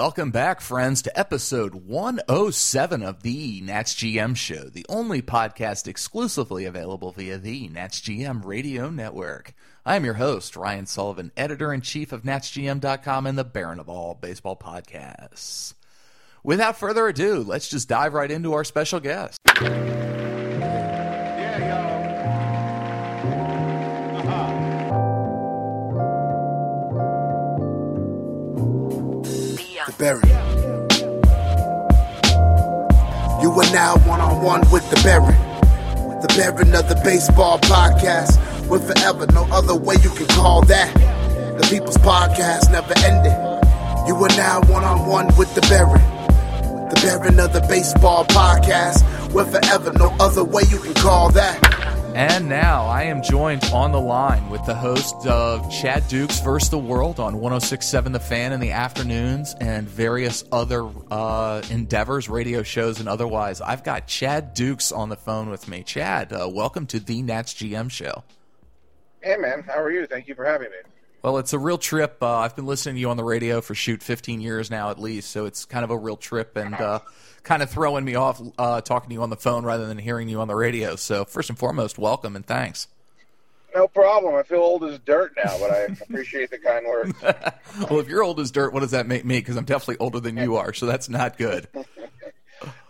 Welcome back, friends, to episode 107 of the Nats GM Show, the only podcast exclusively available via the Nats GM Radio Network. I am your host, Ryan Sullivan, editor in chief of NatsGM.com and the Baron of all baseball podcasts. Without further ado, let's just dive right into our special guest. Now one on one with the Baron. The Baron of the Baseball Podcast. With forever, no other way you can call that. The People's Podcast never ended. You are now one on one with the Baron. The Baron of the Baseball Podcast. With forever, no other way you can call that. And now I am joined on the line with the host of Chad Dukes versus the World on 1067 The Fan in the afternoons and various other uh, endeavors, radio shows, and otherwise. I've got Chad Dukes on the phone with me. Chad, uh, welcome to the Nats GM show. Hey, man. How are you? Thank you for having me. Well, it's a real trip. Uh, I've been listening to you on the radio for shoot 15 years now, at least, so it's kind of a real trip and uh, kind of throwing me off uh, talking to you on the phone rather than hearing you on the radio. So, first and foremost, welcome and thanks. No problem. I feel old as dirt now, but I appreciate the kind words. well, if you're old as dirt, what does that make me? Because I'm definitely older than you are, so that's not good. no,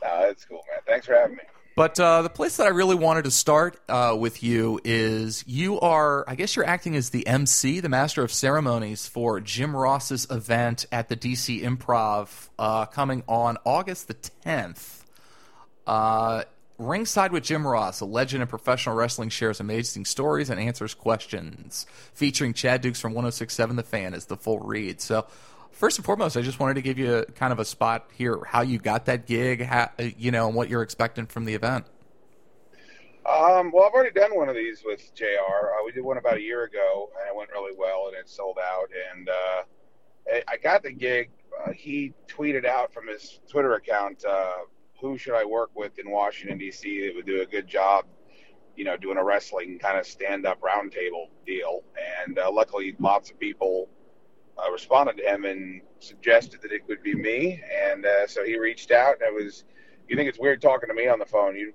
that's cool, man. Thanks for having me. But uh, the place that I really wanted to start uh, with you is you are, I guess you're acting as the MC, the Master of Ceremonies for Jim Ross's event at the DC Improv uh, coming on August the 10th. Uh, ringside with Jim Ross, a legend in professional wrestling, shares amazing stories and answers questions. Featuring Chad Dukes from 1067 The Fan is the full read. So first and foremost, I just wanted to give you a, kind of a spot here, how you got that gig, how, you know, and what you're expecting from the event. Um, well, I've already done one of these with JR. Uh, we did one about a year ago, and it went really well, and it sold out. And uh, I got the gig. Uh, he tweeted out from his Twitter account, uh, "Who should I work with in Washington D.C. that would do a good job, you know, doing a wrestling kind of stand-up roundtable deal?" And uh, luckily, lots of people uh, responded to him and suggested that it would be me. And uh, so he reached out. And it was, you think it's weird talking to me on the phone? You,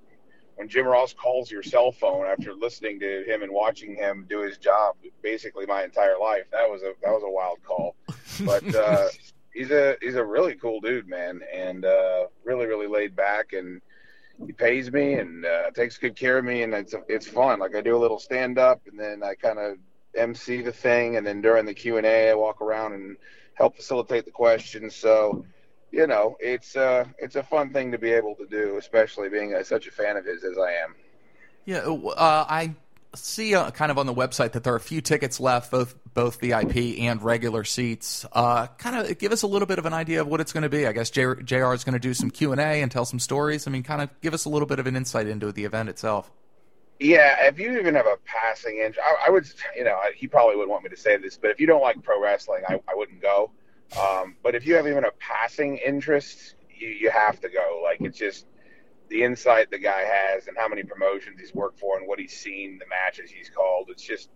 when Jim Ross calls your cell phone after listening to him and watching him do his job basically my entire life, that was a that was a wild call. But uh, he's a he's a really cool dude, man, and uh, really really laid back and. He pays me and uh, takes good care of me, and it's it's fun. Like I do a little stand up, and then I kind of MC the thing, and then during the Q and A, I walk around and help facilitate the questions. So, you know, it's uh, it's a fun thing to be able to do, especially being a, such a fan of his as I am. Yeah, uh, I see uh, kind of on the website that there are a few tickets left, both both VIP and regular seats. Uh, kind of give us a little bit of an idea of what it's going to be. I guess Jr. is going to do some Q and A and tell some stories. I mean, kind of give us a little bit of an insight into the event itself. Yeah, if you even have a passing inch, I, I would, you know, he probably would want me to say this, but if you don't like pro wrestling, I, I wouldn't go. Um, but if you have even a passing interest, you, you have to go. Like it's just the insight the guy has and how many promotions he's worked for and what he's seen, the matches he's called. It's just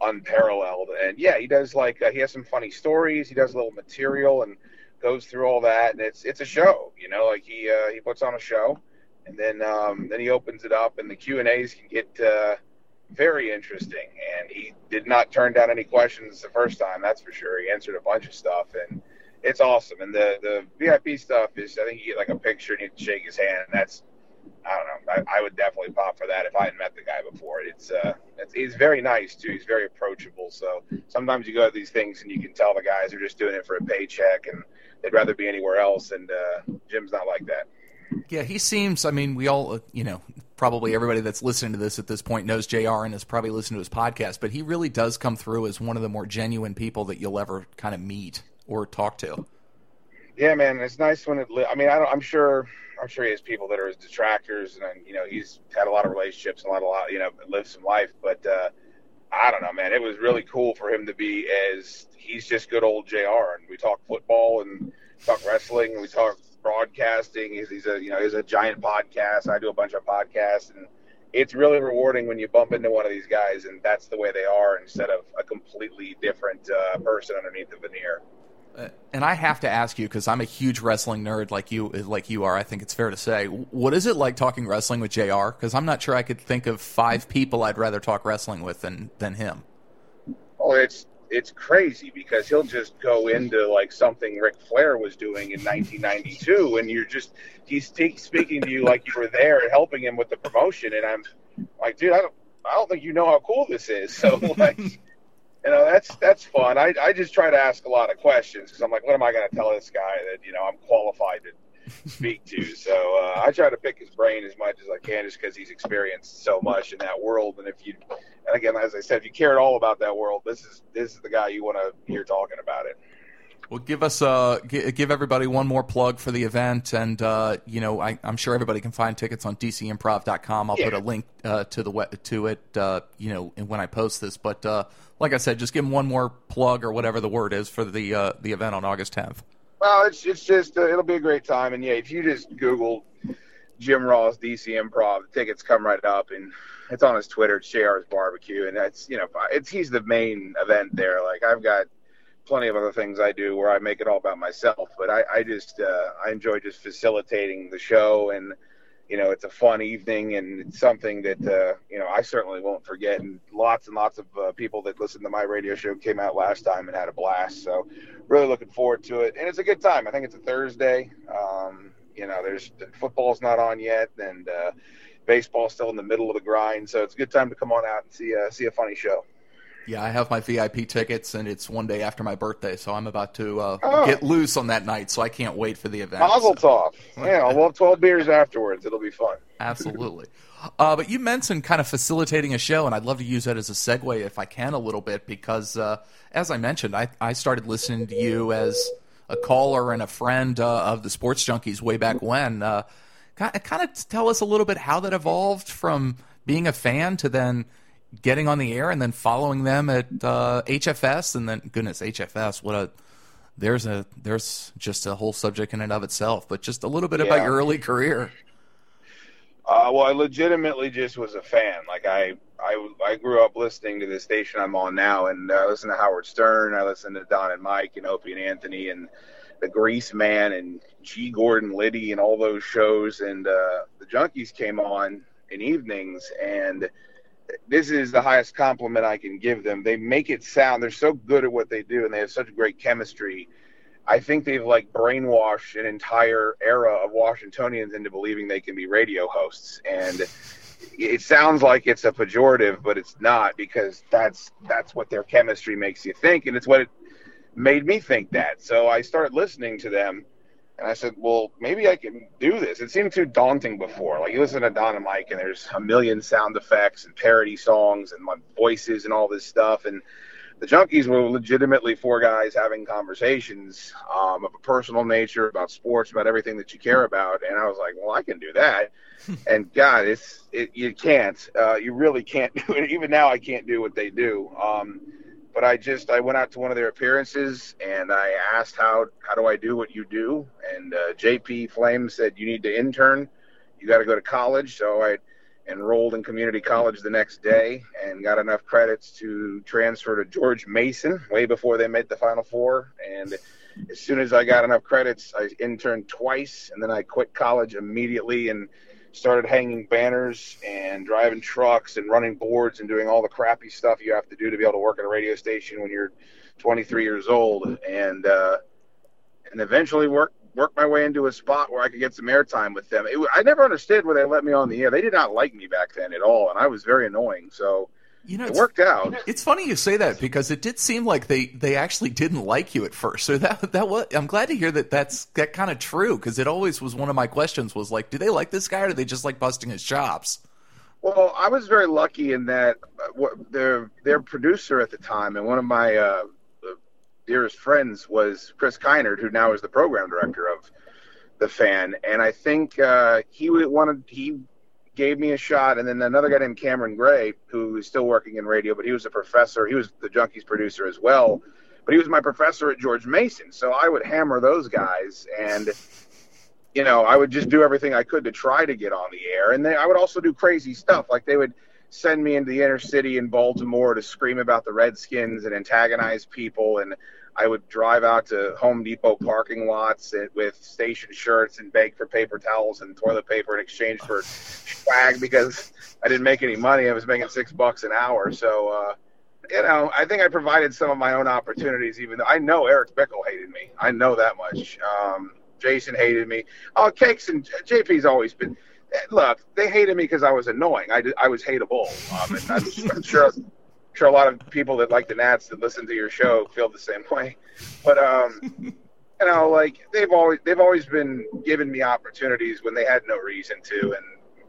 unparalleled. And yeah, he does like uh, he has some funny stories. He does a little material and goes through all that, and it's it's a show. You know, like he uh, he puts on a show and then um, then he opens it up, and the Q and A's can get uh, very interesting. And he did not turn down any questions the first time, that's for sure. He answered a bunch of stuff, and it's awesome. And the the VIP stuff is, I think you get like a picture and you can shake his hand. And that's I don't know. I, I, would definitely pop for that if I hadn't met the guy before. It's uh, it's, he's very nice too. He's very approachable. So sometimes you go to these things and you can tell the guys are just doing it for a paycheck and they'd rather be anywhere else. And uh, Jim's not like that. Yeah, he seems. I mean, we all, you know, probably everybody that's listening to this at this point knows Jr. and has probably listened to his podcast. But he really does come through as one of the more genuine people that you'll ever kind of meet or talk to. Yeah, man, it's nice when it. I mean, I don't, I'm sure. I'm sure he has people that are his detractors, and you know, he's had a lot of relationships and a lot, a lot, you know, lived some life. But uh, I don't know, man. It was really cool for him to be as he's just good old Jr. And we talk football and talk wrestling, and we talk broadcasting. He's, he's a you know he's a giant podcast. I do a bunch of podcasts, and it's really rewarding when you bump into one of these guys, and that's the way they are instead of a completely different uh, person underneath the veneer. Uh, and I have to ask you because I'm a huge wrestling nerd, like you, like you are. I think it's fair to say. What is it like talking wrestling with Jr? Because I'm not sure I could think of five people I'd rather talk wrestling with than than him. Oh, it's it's crazy because he'll just go into like something Ric Flair was doing in 1992, and you're just he's t- speaking to you like you were there helping him with the promotion, and I'm like, dude, I don't I don't think you know how cool this is. So like, you know, that's that's fun. I I just try to ask a lot of questions because I'm like, what am I going to tell this guy that you know I'm qualified to speak to? So uh, I try to pick his brain as much as I can, just because he's experienced so much in that world. And if you, and again, as I said, if you care at all about that world, this is this is the guy you want to hear talking about it. Well, give us uh, give everybody one more plug for the event, and uh, you know I, am sure everybody can find tickets on dcimprov.com. I'll yeah. put a link uh, to the to it, uh, you know, when I post this. But uh, like I said, just give them one more plug or whatever the word is for the uh, the event on August 10th. Well, it's it's just it'll be a great time, and yeah, if you just Google Jim Ross DC Improv, the tickets come right up, and it's on his Twitter. It's JR's Barbecue, and that's you know it's he's the main event there. Like I've got plenty of other things I do where I make it all about myself. But I, I just uh, I enjoy just facilitating the show, and you know it's a fun evening, and it's something that uh, you know I certainly won't forget. And lots and lots of uh, people that listened to my radio show came out last time and had a blast. So really looking forward to it, and it's a good time. I think it's a Thursday. Um, you know, there's football's not on yet, and uh, baseball's still in the middle of the grind. So it's a good time to come on out and see uh, see a funny show. Yeah, I have my VIP tickets, and it's one day after my birthday, so I'm about to uh, oh. get loose on that night. So I can't wait for the event. Mazel so. Yeah, I'll have 12 beers afterwards. It'll be fun. Absolutely. Uh, but you mentioned kind of facilitating a show, and I'd love to use that as a segue if I can a little bit, because uh, as I mentioned, I, I started listening to you as a caller and a friend uh, of the Sports Junkies way back when. Uh, kind of tell us a little bit how that evolved from being a fan to then – getting on the air and then following them at uh, HFS and then goodness HFS what a there's a there's just a whole subject in and of itself but just a little bit yeah. about your early career. Uh, well I legitimately just was a fan. Like I I, I grew up listening to the station I'm on now and I listen to Howard Stern I listen to Don and Mike and Opie and Anthony and the Greaseman and G. Gordon Liddy and all those shows. And uh, the Junkies came on in evenings and this is the highest compliment I can give them. They make it sound they're so good at what they do and they have such great chemistry. I think they've like brainwashed an entire era of Washingtonians into believing they can be radio hosts. And it sounds like it's a pejorative, but it's not because that's that's what their chemistry makes you think and it's what it made me think that. So I started listening to them and I said, well, maybe I can do this. It seemed too daunting before. Like you listen to Don and Mike, and there's a million sound effects and parody songs and my voices and all this stuff. And the Junkies were legitimately four guys having conversations um, of a personal nature about sports, about everything that you care about. And I was like, well, I can do that. and God, it's it, you can't. Uh, you really can't do it. Even now, I can't do what they do. Um, but I just I went out to one of their appearances and I asked how how do I do what you do? And uh, JP Flaim said you need to intern. You got to go to college. So I enrolled in community college the next day and got enough credits to transfer to George Mason way before they made the final four. And as soon as I got enough credits I interned twice and then I quit college immediately. And started hanging banners and driving trucks and running boards and doing all the crappy stuff you have to do to be able to work at a radio station when you're 23 years old and uh, and eventually work work my way into a spot where I could get some airtime with them. It, I never understood why they let me on the air. They did not like me back then at all, and I was very annoying. So you know, it worked out. It's funny you say that because it did seem like they, they actually didn't like you at first. So that that was I'm glad to hear that that's that kind of true because it always was one of my questions was like, do they like this guy or do they just like busting his chops? Well, I was very lucky in that uh, their their producer at the time and one of my uh, dearest friends was Chris Kinard, who now is the program director of the fan, and I think uh, he wanted he gave me a shot, and then another guy named Cameron Gray, who is still working in radio, but he was a professor. He was the Junkies producer as well, but he was my professor at George Mason. So I would hammer those guys, and you know, I would just do everything I could to try to get on the air, and then I would also do crazy stuff. Like they would send me into the inner city in Baltimore to scream about the Redskins and antagonize people. And I would drive out to Home Depot parking lots with station shirts and beg for paper towels and toilet paper in exchange for swag because I didn't make any money. I was making six bucks an hour. So, uh, you know, I think I provided some of my own opportunities, even though I know Eric Bickel hated me. I know that much. Um, Jason hated me. Oh, Cakes and JP's always been. Look, they hated me because I was annoying. I, I was hateable. Um, I'm, I'm sure sure a lot of people that like the Nats that listen to your show feel the same way. But um, you know, like they've always they've always been giving me opportunities when they had no reason to, and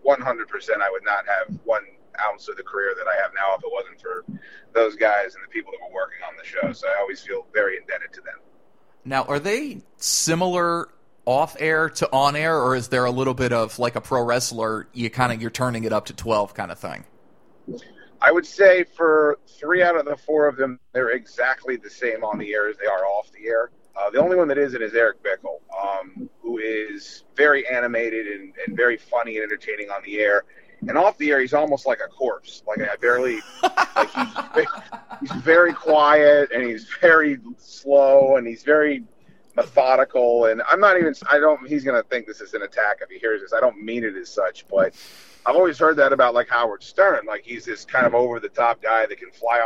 100% I would not have one ounce of the career that I have now if it wasn't for those guys and the people that were working on the show. So I always feel very indebted to them. Now, are they similar off air to on air, or is there a little bit of like a pro wrestler? You kind of you're turning it up to 12 kind of thing. I would say for three out of the four of them, they're exactly the same on the air as they are off the air. Uh, the only one that isn't is Eric Bickel, um, who is very animated and, and very funny and entertaining on the air. And off the air, he's almost like a corpse. Like I barely, like he's, he's very quiet and he's very slow and he's very methodical. And I'm not even, I don't, he's going to think this is an attack if he hears this. I don't mean it as such, but I've always heard that about like Howard Stern. Like he's this kind of over the top guy that can fly